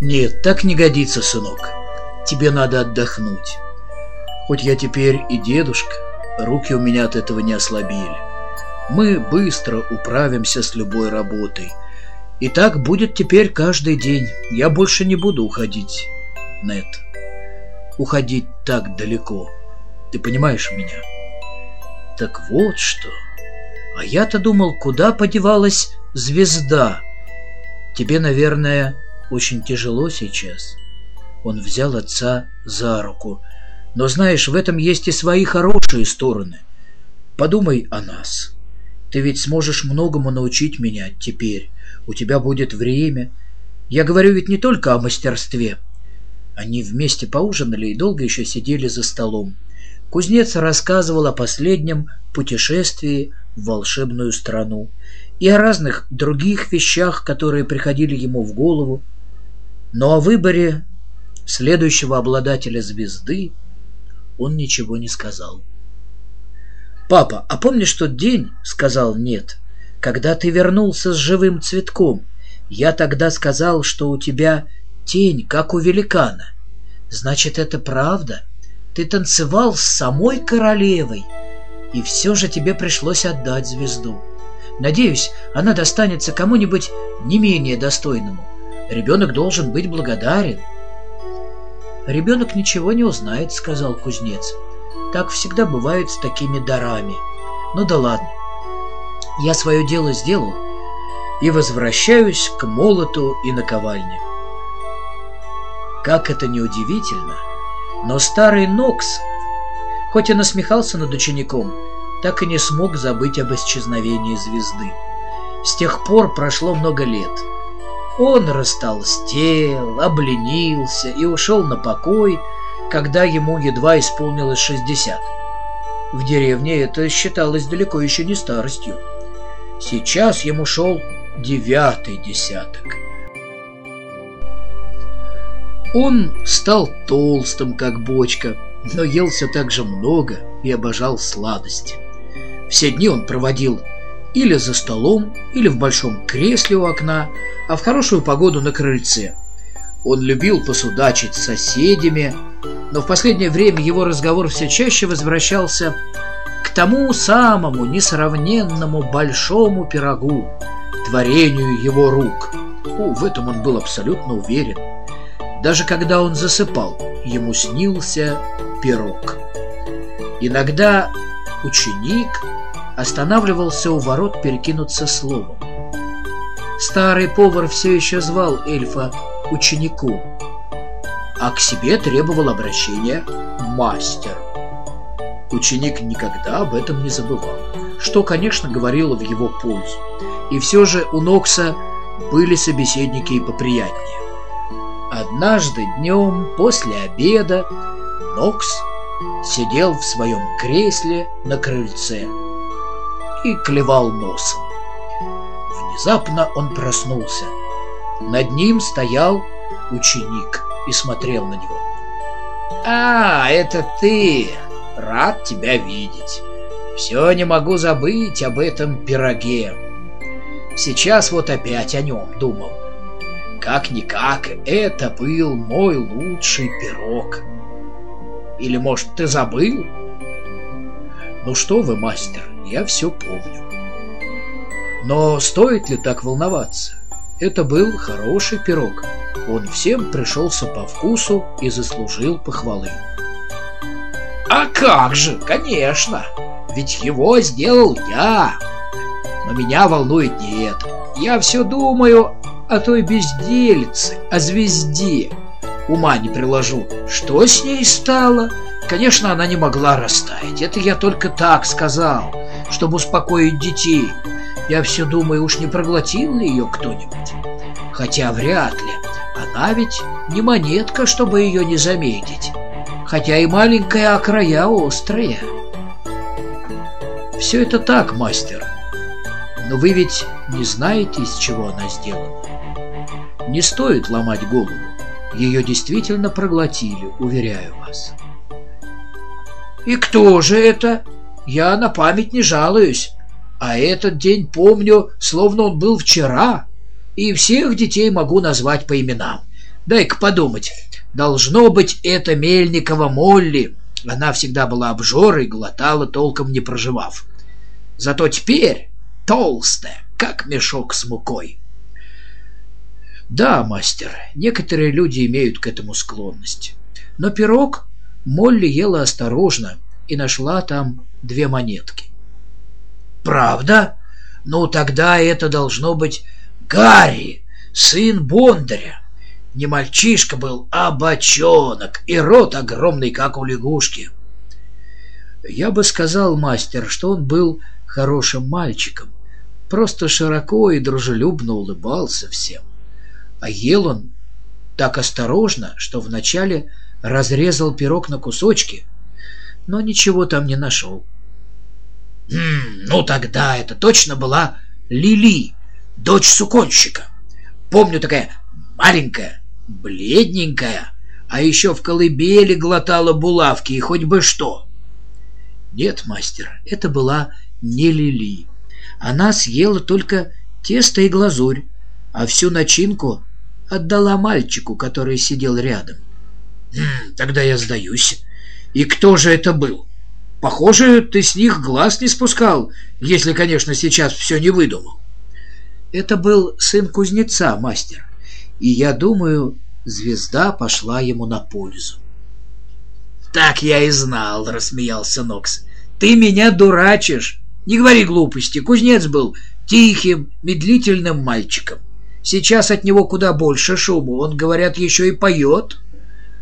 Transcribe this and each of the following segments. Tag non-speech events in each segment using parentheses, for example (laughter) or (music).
Нет, так не годится, сынок. Тебе надо отдохнуть. Хоть я теперь и дедушка, руки у меня от этого не ослабели. Мы быстро управимся с любой работой. И так будет теперь каждый день. Я больше не буду уходить, Нет. Уходить так далеко. Ты понимаешь меня? Так вот что. А я-то думал, куда подевалась звезда. Тебе, наверное, очень тяжело сейчас. Он взял отца за руку. Но знаешь, в этом есть и свои хорошие стороны. Подумай о нас. Ты ведь сможешь многому научить меня теперь. У тебя будет время. Я говорю ведь не только о мастерстве. Они вместе поужинали и долго еще сидели за столом. Кузнец рассказывал о последнем путешествии в волшебную страну и о разных других вещах, которые приходили ему в голову. Но о выборе следующего обладателя звезды он ничего не сказал. «Папа, а помнишь тот день?» — сказал «нет». «Когда ты вернулся с живым цветком, я тогда сказал, что у тебя тень, как у великана. Значит, это правда? Ты танцевал с самой королевой, и все же тебе пришлось отдать звезду. Надеюсь, она достанется кому-нибудь не менее достойному. Ребенок должен быть благодарен». «Ребенок ничего не узнает», — сказал кузнец. Так всегда бывает с такими дарами. Ну да ладно. Я свое дело сделал и возвращаюсь к молоту и наковальне. Как это неудивительно, но старый Нокс, хоть и насмехался над учеником, так и не смог забыть об исчезновении звезды. С тех пор прошло много лет. Он растолстел, обленился и ушел на покой, когда ему едва исполнилось 60. В деревне это считалось далеко еще не старостью. Сейчас ему шел девятый десяток. Он стал толстым, как бочка, но ел все так же много и обожал сладости. Все дни он проводил или за столом, или в большом кресле у окна, а в хорошую погоду на крыльце. Он любил посудачить с соседями, но в последнее время его разговор все чаще возвращался к тому самому несравненному большому пирогу, творению его рук. О, в этом он был абсолютно уверен. Даже когда он засыпал, ему снился пирог. Иногда ученик останавливался у ворот перекинуться словом. Старый повар все еще звал эльфа ученику, а к себе требовал обращения «мастер». Ученик никогда об этом не забывал, что, конечно, говорило в его пользу. И все же у Нокса были собеседники и поприятнее. Однажды днем после обеда Нокс сидел в своем кресле на крыльце и клевал носом. Внезапно он проснулся. Над ним стоял ученик и смотрел на него. «А, это ты! Рад тебя видеть. Все не могу забыть об этом пироге. Сейчас вот опять о нем думал. Как-никак, это был мой лучший пирог. Или, может, ты забыл? Ну что вы, мастер, я все помню. Но стоит ли так волноваться? Это был хороший пирог. Он всем пришелся по вкусу и заслужил похвалы. А как же, конечно, ведь его сделал я. Но меня волнует не это. Я все думаю о той безделице, о звезде. Ума не приложу, что с ней стало. Конечно, она не могла растаять. Это я только так сказал, чтобы успокоить детей. Я все думаю, уж не проглотил ли ее кто-нибудь? Хотя вряд ли. Она ведь не монетка, чтобы ее не заметить. Хотя и маленькая, а края острые. Все это так, мастер. Но вы ведь не знаете, из чего она сделана. Не стоит ломать голову. Ее действительно проглотили, уверяю вас. И кто же это? Я на память не жалуюсь. А этот день помню, словно он был вчера, и всех детей могу назвать по именам. Дай-ка подумать. Должно быть, это Мельникова Молли. Она всегда была обжорой, глотала, толком не проживав. Зато теперь толстая, как мешок с мукой. Да, мастер, некоторые люди имеют к этому склонность. Но пирог Молли ела осторожно и нашла там две монетки. Правда? Ну, тогда это должно быть Гарри, сын Бондаря. Не мальчишка был, а бочонок, и рот огромный, как у лягушки. Я бы сказал, мастер, что он был хорошим мальчиком, просто широко и дружелюбно улыбался всем. А ел он так осторожно, что вначале разрезал пирог на кусочки, но ничего там не нашел. «М ну тогда это точно была Лили, дочь суконщика. Помню, такая маленькая, бледненькая, а еще в колыбели глотала булавки и хоть бы что». «Нет, мастер, это была не Лили. Она съела только тесто и глазурь, а всю начинку отдала мальчику, который сидел рядом. «Тогда я сдаюсь. И кто же это был? Похоже, ты с них глаз не спускал, если, конечно, сейчас все не выдумал». Это был сын кузнеца, мастер, и я думаю, звезда пошла ему на пользу. «Так я и знал», — рассмеялся Нокс. «Ты меня дурачишь. Не говори глупости. Кузнец был тихим, медлительным мальчиком. Сейчас от него куда больше шуму. Он, говорят, еще и поет»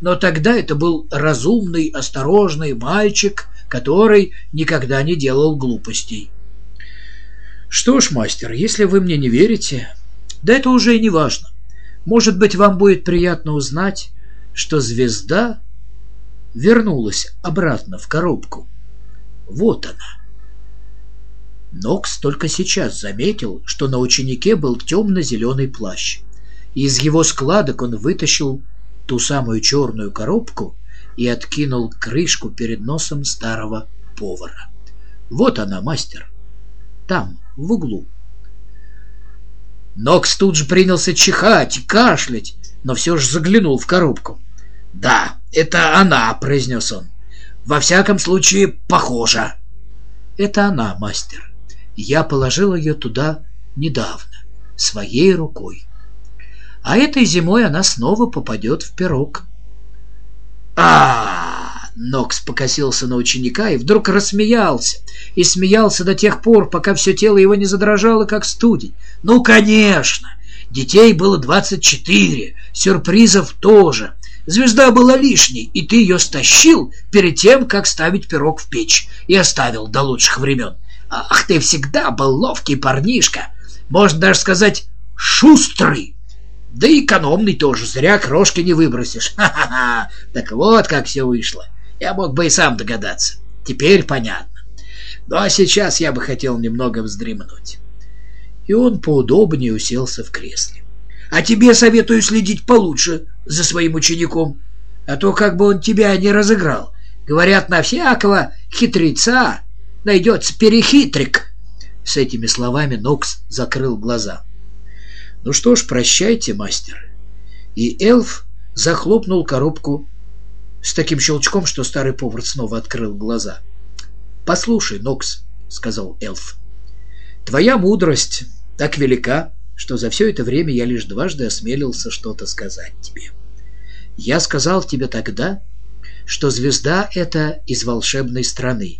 но тогда это был разумный, осторожный мальчик, который никогда не делал глупостей. Что ж, мастер, если вы мне не верите, да это уже и не важно. Может быть, вам будет приятно узнать, что звезда вернулась обратно в коробку. Вот она. Нокс только сейчас заметил, что на ученике был темно-зеленый плащ. Из его складок он вытащил ту самую черную коробку и откинул крышку перед носом старого повара. «Вот она, мастер. Там, в углу». Нокс тут же принялся чихать кашлять, но все же заглянул в коробку. «Да, это она», — произнес он. «Во всяком случае, похожа». «Это она, мастер. Я положил ее туда недавно, своей рукой а этой зимой она снова попадет в пирог. а, Нокс покосился на ученика и вдруг рассмеялся. И смеялся до тех пор, пока все тело его не задрожало, как студень. «Ну, конечно! Детей было двадцать четыре, сюрпризов тоже. Звезда была лишней, и ты ее стащил перед тем, как ставить пирог в печь, и оставил до лучших времен. Ах, ты всегда был ловкий парнишка, можно даже сказать, шустрый!» Да и экономный тоже, зря крошки не выбросишь. Ха-ха-ха! Так вот как все вышло. Я мог бы и сам догадаться. Теперь понятно. Ну а сейчас я бы хотел немного вздремнуть. И он поудобнее уселся в кресле. А тебе советую следить получше за своим учеником, а то как бы он тебя не разыграл. Говорят, на всякого хитреца найдется перехитрик. С этими словами Нокс закрыл глаза. «Ну что ж, прощайте, мастер». И эльф захлопнул коробку с таким щелчком, что старый повар снова открыл глаза. «Послушай, Нокс», — сказал эльф, — «твоя мудрость так велика, что за все это время я лишь дважды осмелился что-то сказать тебе. Я сказал тебе тогда, что звезда — это из волшебной страны.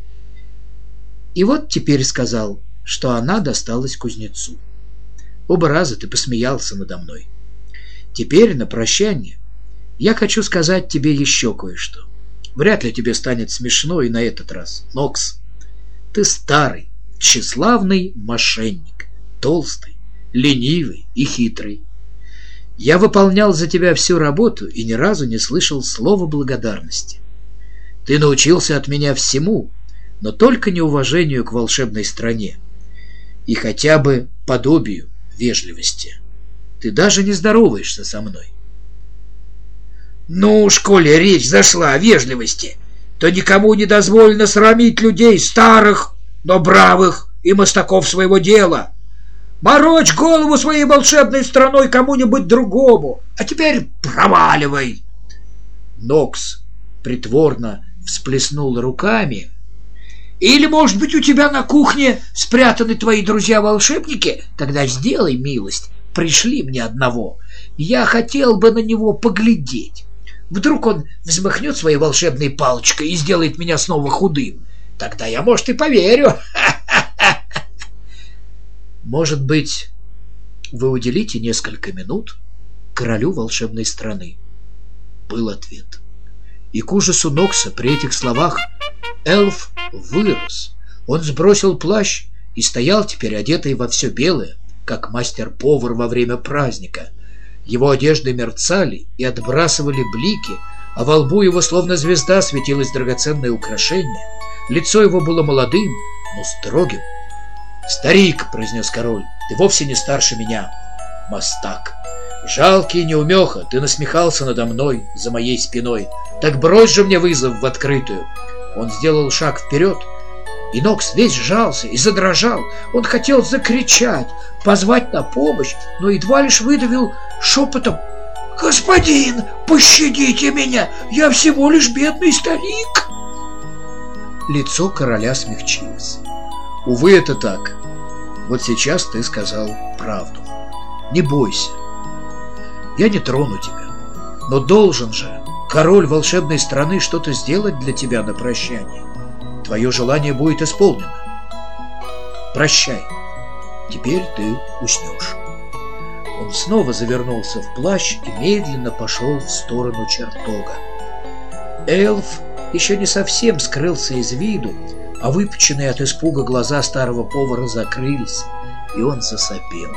И вот теперь сказал, что она досталась кузнецу. Оба раза ты посмеялся надо мной. Теперь на прощание я хочу сказать тебе еще кое-что. Вряд ли тебе станет смешно и на этот раз. Нокс, ты старый, тщеславный мошенник, толстый, ленивый и хитрый. Я выполнял за тебя всю работу и ни разу не слышал слова благодарности. Ты научился от меня всему, но только неуважению к волшебной стране и хотя бы подобию вежливости. Ты даже не здороваешься со мной. Ну, в школе речь зашла о вежливости, то никому не дозволено срамить людей старых, но бравых и мастаков своего дела. Морочь голову своей волшебной страной кому-нибудь другому, А теперь проваливай!» Нокс притворно всплеснул руками. «Или, может быть, у тебя на кухне спрятаны твои друзья-волшебники? Тогда сделай милость, пришли мне одного. Я хотел бы на него поглядеть. Вдруг он взмахнет своей волшебной палочкой и сделает меня снова худым. Тогда я, может, и поверю. (laughs) Может быть, вы уделите несколько минут королю волшебной страны? Был ответ. И к ужасу Нокса при этих словах эльф вырос. Он сбросил плащ и стоял теперь одетый во все белое, как мастер-повар во время праздника. Его одежды мерцали и отбрасывали блики, а во лбу его словно звезда светилось драгоценное украшение. Лицо его было молодым, но строгим. «Старик!» — произнес король. «Ты вовсе не старше меня!» «Мастак!» «Жалкий неумеха, ты насмехался надо мной, за моей спиной. Так брось же мне вызов в открытую!» Он сделал шаг вперед, и Нокс весь сжался и задрожал. Он хотел закричать, позвать на помощь, но едва лишь выдавил шепотом «Господин, пощадите меня! Я всего лишь бедный старик!» Лицо короля смягчилось. «Увы, это так. Вот сейчас ты сказал правду. Не бойся. Я не трону тебя. Но должен же король волшебной страны что-то сделать для тебя на прощание. Твое желание будет исполнено. Прощай. Теперь ты уснешь». Он снова завернулся в плащ и медленно пошел в сторону чертога. Эльф еще не совсем скрылся из виду, а выпученные от испуга глаза старого повара закрылись, и он засопел.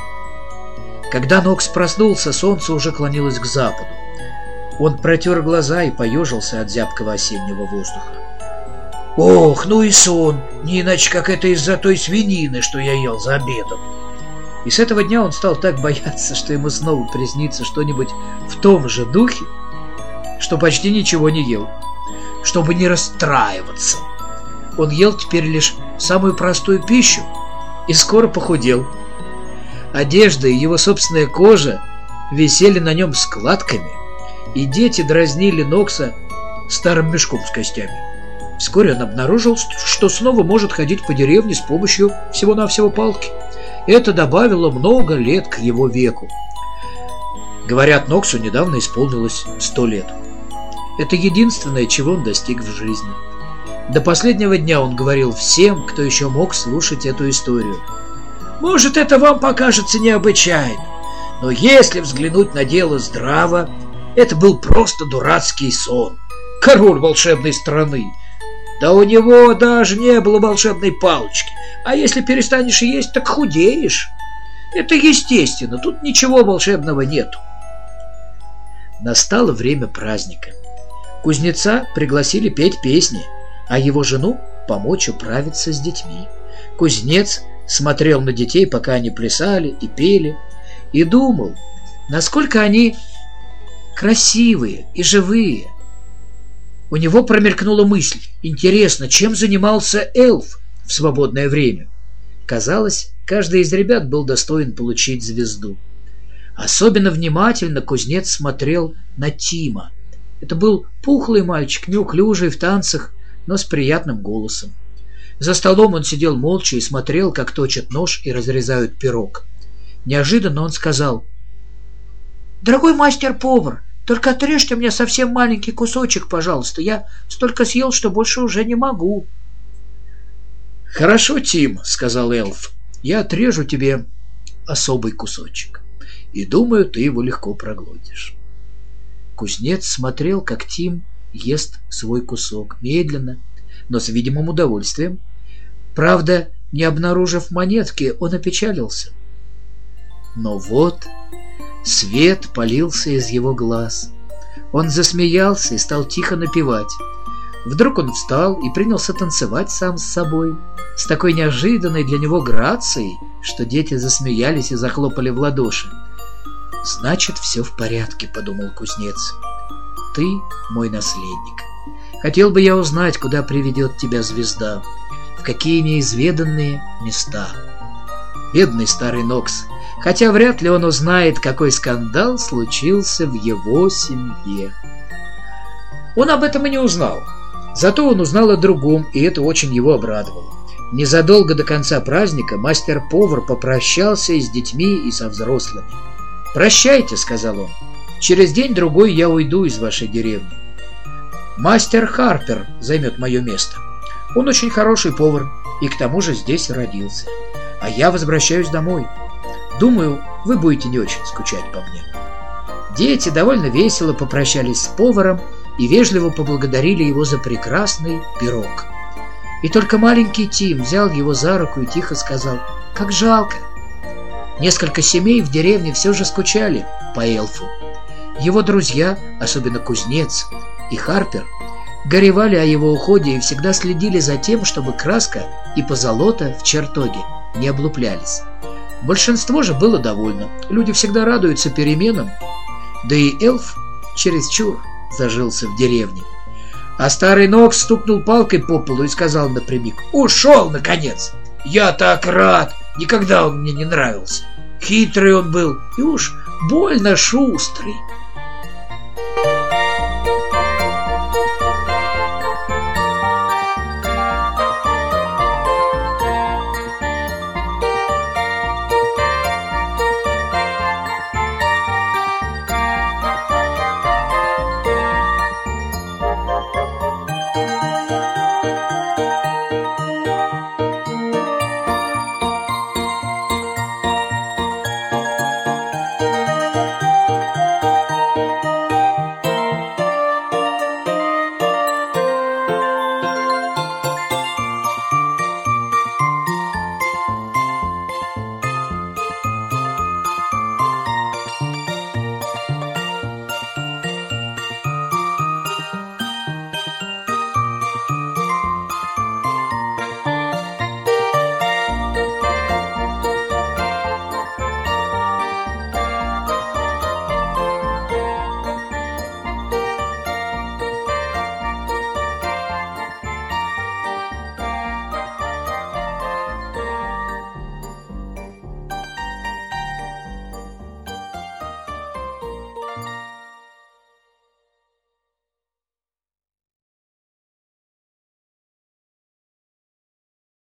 Когда Нокс проснулся, солнце уже клонилось к западу. Он протер глаза и поежился от зябкого осеннего воздуха. «Ох, ну и сон! Не иначе, как это из-за той свинины, что я ел за обедом!» И с этого дня он стал так бояться, что ему снова приснится что-нибудь в том же духе, что почти ничего не ел, чтобы не расстраиваться. Он ел теперь лишь самую простую пищу и скоро похудел. Одежда и его собственная кожа висели на нем складками, и дети дразнили Нокса старым мешком с костями. Вскоре он обнаружил, что снова может ходить по деревне с помощью всего-навсего палки. Это добавило много лет к его веку. Говорят, Ноксу недавно исполнилось сто лет. Это единственное, чего он достиг в жизни. До последнего дня он говорил всем, кто еще мог слушать эту историю. Может, это вам покажется необычайно, но если взглянуть на дело здраво, это был просто дурацкий сон. Король волшебной страны. Да у него даже не было волшебной палочки. А если перестанешь есть, так худеешь. Это естественно, тут ничего волшебного нету. Настало время праздника. Кузнеца пригласили петь песни, а его жену помочь управиться с детьми. Кузнец смотрел на детей, пока они плясали и пели, и думал, насколько они красивые и живые. У него промелькнула мысль, интересно, чем занимался эльф в свободное время. Казалось, каждый из ребят был достоин получить звезду. Особенно внимательно кузнец смотрел на Тима. Это был пухлый мальчик, неуклюжий в танцах, но с приятным голосом. За столом он сидел молча и смотрел, как точат нож и разрезают пирог. Неожиданно он сказал, «Дорогой мастер-повар, только отрежьте мне совсем маленький кусочек, пожалуйста. Я столько съел, что больше уже не могу». «Хорошо, Тим», — сказал эльф, — «я отрежу тебе особый кусочек, и думаю, ты его легко проглотишь». Кузнец смотрел, как Тим ест свой кусок, медленно, но с видимым удовольствием. Правда, не обнаружив монетки, он опечалился. Но вот свет полился из его глаз. Он засмеялся и стал тихо напевать. Вдруг он встал и принялся танцевать сам с собой, с такой неожиданной для него грацией, что дети засмеялись и захлопали в ладоши. «Значит, все в порядке», — подумал кузнец. «Ты мой наследник. Хотел бы я узнать, куда приведет тебя звезда, в какие неизведанные места». Бедный старый Нокс хотя вряд ли он узнает, какой скандал случился в его семье. Он об этом и не узнал. Зато он узнал о другом, и это очень его обрадовало. Незадолго до конца праздника мастер-повар попрощался и с детьми, и со взрослыми. «Прощайте», — сказал он. «Через день-другой я уйду из вашей деревни. Мастер Харпер займет мое место. Он очень хороший повар и к тому же здесь родился. А я возвращаюсь домой. Думаю, вы будете не очень скучать по мне». Дети довольно весело попрощались с поваром и вежливо поблагодарили его за прекрасный пирог. И только маленький Тим взял его за руку и тихо сказал «Как жалко!». Несколько семей в деревне все же скучали по эльфу. Его друзья, особенно кузнец и Харпер, горевали о его уходе и всегда следили за тем, чтобы краска и позолота в чертоге не облуплялись. Большинство же было довольно. Люди всегда радуются переменам, да и эльф чересчур зажился в деревне. А старый Нокс стукнул палкой по полу и сказал напрямик «Ушел, наконец! Я так рад! Никогда он мне не нравился! Хитрый он был и уж больно шустрый!»